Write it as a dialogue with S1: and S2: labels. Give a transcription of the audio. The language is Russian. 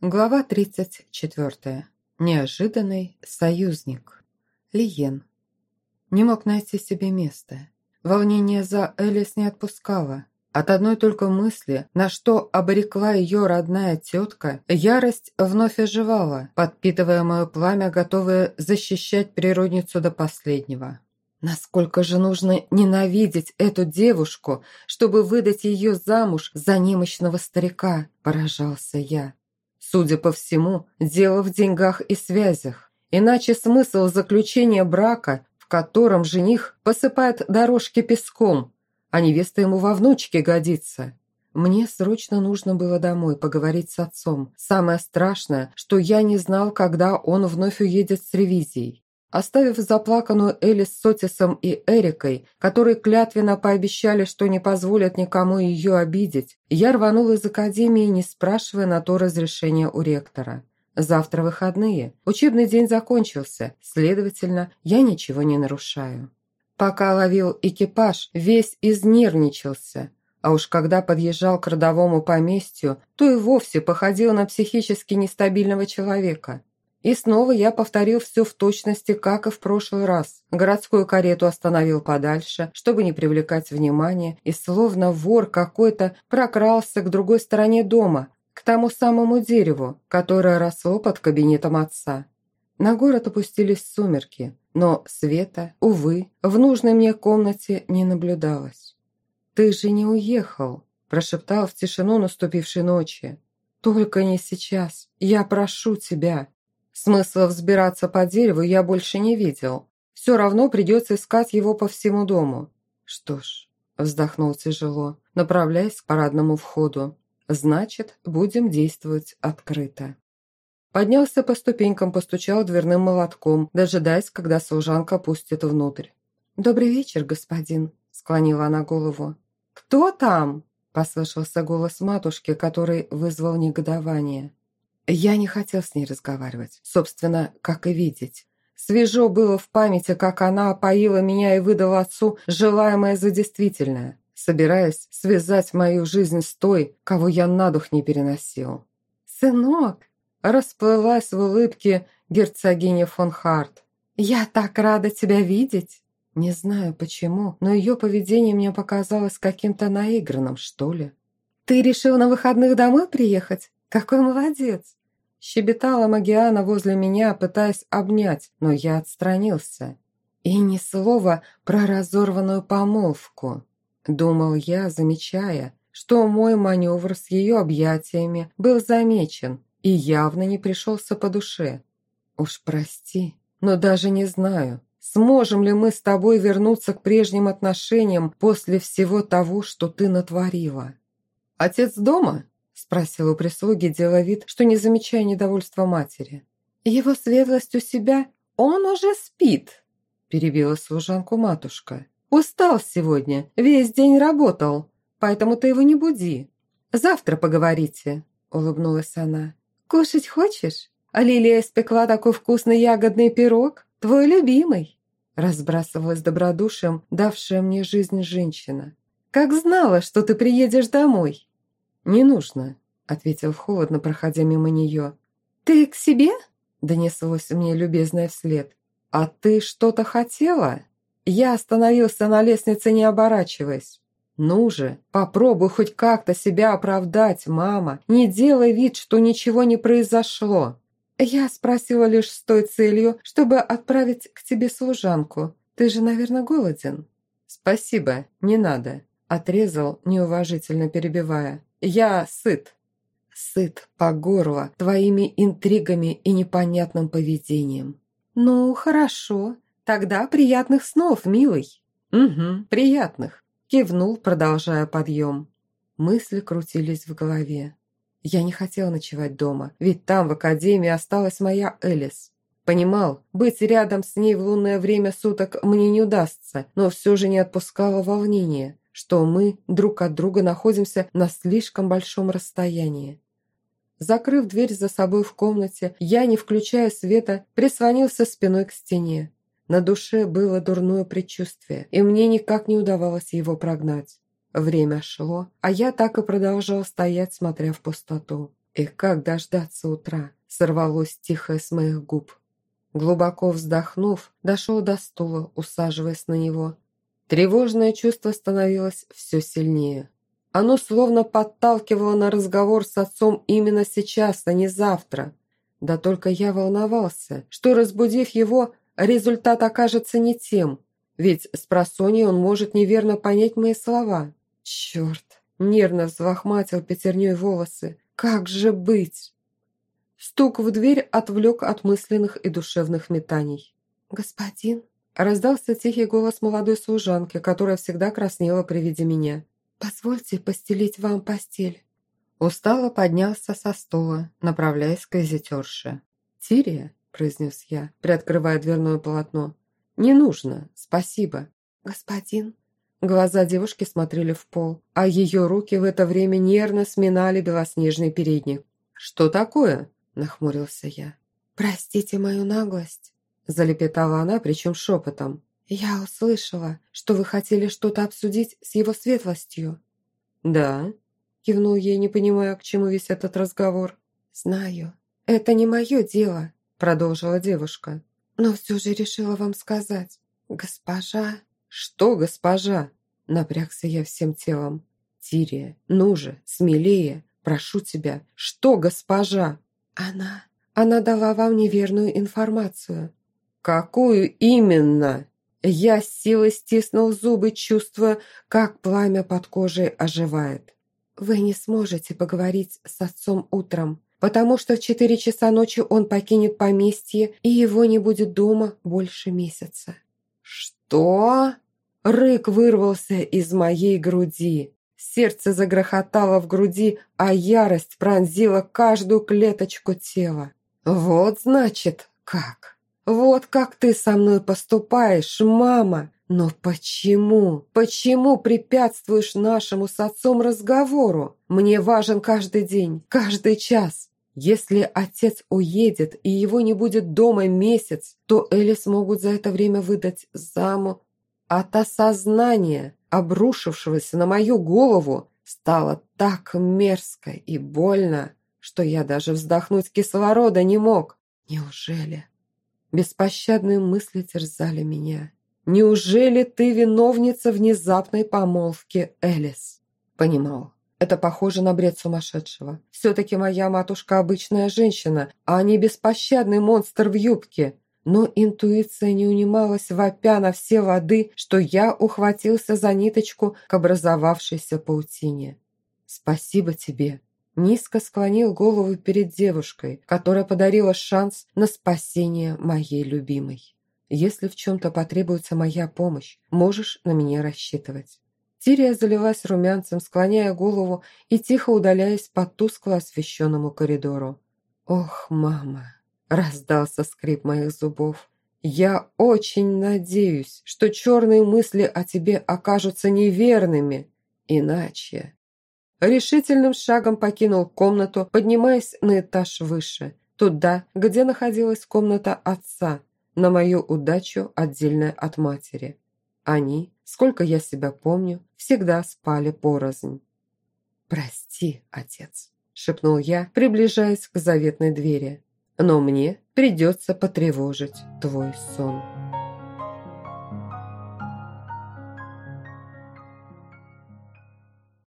S1: Глава 34. Неожиданный союзник. Лиен. Не мог найти себе места. Волнение за Элис не отпускало. От одной только мысли, на что обрекла ее родная тетка, ярость вновь оживала, подпитывая мое пламя, готовое защищать природницу до последнего. Насколько же нужно ненавидеть эту девушку, чтобы выдать ее замуж за немощного старика, поражался я. Судя по всему, дело в деньгах и связях. Иначе смысл заключения брака, в котором жених посыпает дорожки песком, а невеста ему во внучке годится. Мне срочно нужно было домой поговорить с отцом. Самое страшное, что я не знал, когда он вновь уедет с ревизией. Оставив заплаканную Элли с Сотисом и Эрикой, которые клятвенно пообещали, что не позволят никому ее обидеть, я рванул из академии, не спрашивая на то разрешения у ректора. Завтра выходные, учебный день закончился, следовательно, я ничего не нарушаю. Пока ловил экипаж, весь изнервничался, а уж когда подъезжал к родовому поместью, то и вовсе походил на психически нестабильного человека – и снова я повторил все в точности, как и в прошлый раз. Городскую карету остановил подальше, чтобы не привлекать внимания, и словно вор какой-то прокрался к другой стороне дома, к тому самому дереву, которое росло под кабинетом отца. На город опустились сумерки, но света, увы, в нужной мне комнате не наблюдалось. «Ты же не уехал», – прошептал в тишину наступившей ночи. «Только не сейчас. Я прошу тебя». Смысла взбираться по дереву я больше не видел. Все равно придется искать его по всему дому. Что ж, вздохнул тяжело, направляясь к парадному входу. Значит, будем действовать открыто. Поднялся по ступенькам, постучал дверным молотком, дожидаясь, когда служанка пустит внутрь. «Добрый вечер, господин», – склонила она голову. «Кто там?» – послышался голос матушки, который вызвал негодование. Я не хотел с ней разговаривать, собственно, как и видеть. Свежо было в памяти, как она опоила меня и выдала отцу желаемое за действительное, собираясь связать мою жизнь с той, кого я на дух не переносил. «Сынок!» – расплылась в улыбке герцогиня фон Харт. «Я так рада тебя видеть!» Не знаю почему, но ее поведение мне показалось каким-то наигранным, что ли. «Ты решил на выходных домой приехать? Какой молодец!» Щебетала Магиана возле меня, пытаясь обнять, но я отстранился. И ни слова про разорванную помолвку. Думал я, замечая, что мой маневр с ее объятиями был замечен и явно не пришелся по душе. Уж прости, но даже не знаю, сможем ли мы с тобой вернуться к прежним отношениям после всего того, что ты натворила. Отец дома? Спросил у прислуги, делая вид, что не замечая недовольства матери. «Его светлость у себя? Он уже спит!» перебила служанку матушка. «Устал сегодня, весь день работал, поэтому ты его не буди. Завтра поговорите», улыбнулась она. «Кушать хочешь? А Лилия испекла такой вкусный ягодный пирог, твой любимый!» разбрасывалась добродушием, давшая мне жизнь женщина. «Как знала, что ты приедешь домой!» «Не нужно», – ответил холодно, проходя мимо нее. «Ты к себе?» – донеслось мне любезное вслед. «А ты что-то хотела?» Я остановился на лестнице, не оборачиваясь. «Ну же, попробуй хоть как-то себя оправдать, мама. Не делай вид, что ничего не произошло». «Я спросила лишь с той целью, чтобы отправить к тебе служанку. Ты же, наверное, голоден?» «Спасибо, не надо», – отрезал, неуважительно перебивая. Я сыт. Сыт по горло твоими интригами и непонятным поведением. Ну, хорошо. Тогда приятных снов, милый. Угу, приятных. Кивнул, продолжая подъем. Мысли крутились в голове. Я не хотел ночевать дома, ведь там, в академии, осталась моя Элис. Понимал, быть рядом с ней в лунное время суток мне не удастся, но все же не отпускало волнение что мы друг от друга находимся на слишком большом расстоянии. Закрыв дверь за собой в комнате, я, не включая света, прислонился спиной к стене. На душе было дурное предчувствие, и мне никак не удавалось его прогнать. Время шло, а я так и продолжал стоять, смотря в пустоту. И как дождаться утра, сорвалось тихо с моих губ. Глубоко вздохнув, дошел до стула, усаживаясь на него. Тревожное чувство становилось все сильнее. Оно словно подталкивало на разговор с отцом именно сейчас, а не завтра. Да только я волновался, что, разбудив его, результат окажется не тем, ведь с просонья он может неверно понять мои слова. Черт, нервно взлохматил пятерней волосы. Как же быть? Стук в дверь отвлек от мысленных и душевных метаний. «Господин?» Раздался тихий голос молодой служанки, которая всегда краснела при виде меня. «Позвольте постелить вам постель». Устало поднялся со стола, направляясь к визитерше. «Тирия?» – произнес я, приоткрывая дверное полотно. «Не нужно, спасибо». «Господин?» Глаза девушки смотрели в пол, а ее руки в это время нервно сминали белоснежный передник. «Что такое?» – нахмурился я. «Простите мою наглость», – залепетала она, причем шепотом. «Я услышала, что вы хотели что-то обсудить с его светлостью». «Да», – кивнул ей, не понимая, к чему весь этот разговор. «Знаю. Это не мое дело», – продолжила девушка. «Но все же решила вам сказать. Госпожа...» «Что, госпожа?» Напрягся я всем телом. «Тирия, ну же, смелее, прошу тебя. Что, госпожа?» «Она... Она дала вам неверную информацию». «Какую именно?» Я с силой стиснул зубы, чувствуя, как пламя под кожей оживает. «Вы не сможете поговорить с отцом утром, потому что в четыре часа ночи он покинет поместье, и его не будет дома больше месяца». «Что?» Рык вырвался из моей груди. Сердце загрохотало в груди, а ярость пронзила каждую клеточку тела. «Вот, значит, как? Вот как ты со мной поступаешь, мама! Но почему? Почему препятствуешь нашему с отцом разговору? Мне важен каждый день, каждый час. Если отец уедет и его не будет дома месяц, то Элис могут за это время выдать заму. От осознания, обрушившегося на мою голову, стало так мерзко и больно, что я даже вздохнуть кислорода не мог. Неужели? Беспощадные мысли терзали меня. Неужели ты виновница внезапной помолвки, Элис? Понимал. Это похоже на бред сумасшедшего. Все-таки моя матушка обычная женщина, а не беспощадный монстр в юбке. Но интуиция не унималась, вопя на все воды, что я ухватился за ниточку к образовавшейся паутине. «Спасибо тебе!» Низко склонил голову перед девушкой, которая подарила шанс на спасение моей любимой. «Если в чем-то потребуется моя помощь, можешь на меня рассчитывать». Тирия залилась румянцем, склоняя голову и тихо удаляясь по тускло освещенному коридору. «Ох, мама!» – раздался скрип моих зубов. «Я очень надеюсь, что черные мысли о тебе окажутся неверными. Иначе...» Решительным шагом покинул комнату, поднимаясь на этаж выше, туда, где находилась комната отца, на мою удачу отдельная от матери. Они сколько я себя помню, всегда спали порознь. «Прости, отец», – шепнул я, приближаясь к заветной двери. «Но мне придется потревожить твой сон».